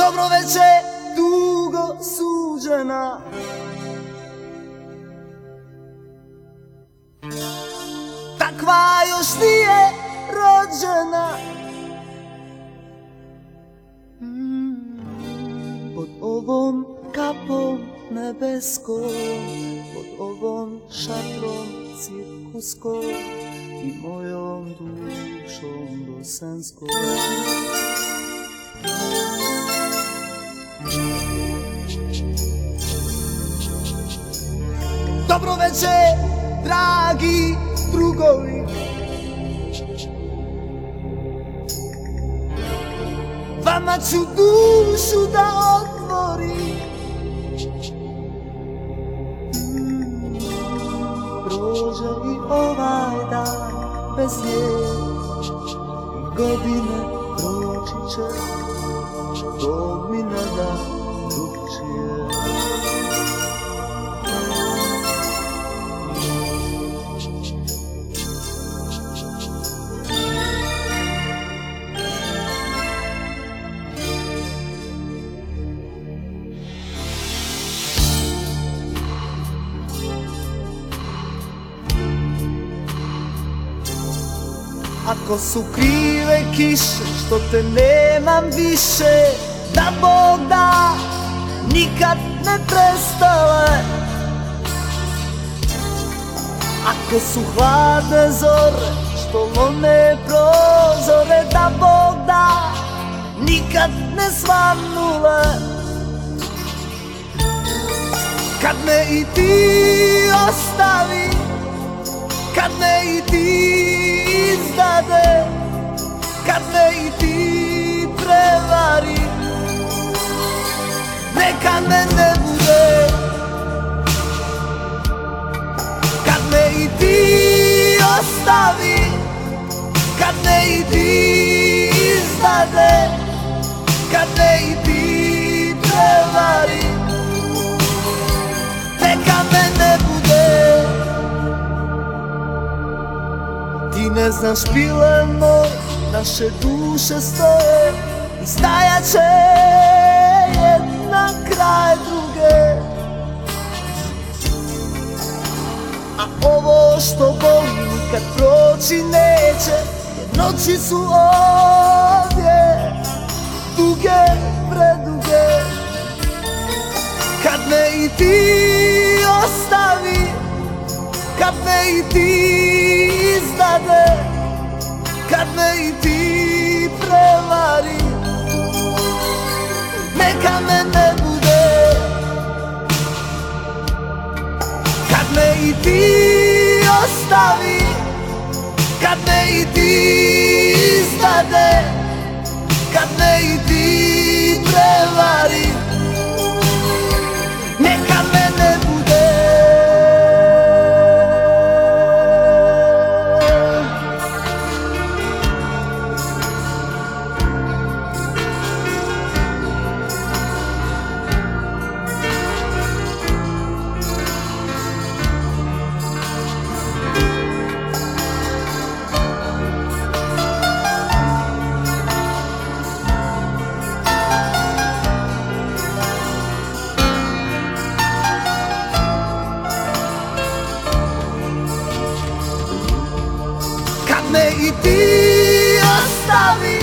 Dobro veče, dugo suđena. Takva još nije rođena. Mm, Pod ovom kapom nebeskom Pod ovom šatrom cirkuskom I mojom dušom bosanskom Dobro veče, dragi drugovi. Vama ću dušu da otvorim. Prođe i ovaj dan bez nje. Godine proći će Ako su krive kiše što te nemam više Da Bog da nikad ne prestale. Ako su hladne zore što lome prozore Da Bog da nikad ne svanule. Kad me i ti ostavi Kad me i ti izdade Kad me i ti prevari. Neka me ne bude. Kad me i ti ostavi Kad me i ti Ti ne znaš pile moj, naše duše stoje I stajat će jedna kraj druge. A ovo što boli nikad proći neće Jer noći su ovdje duge, preduge. Kad me i ti ostavi Kad me i ti izdade Kad me i ti prevari. Neka me ne bude. Kad me i ti ostavi Kad me i ti izdade Kad me i ti prevari Kad me i ti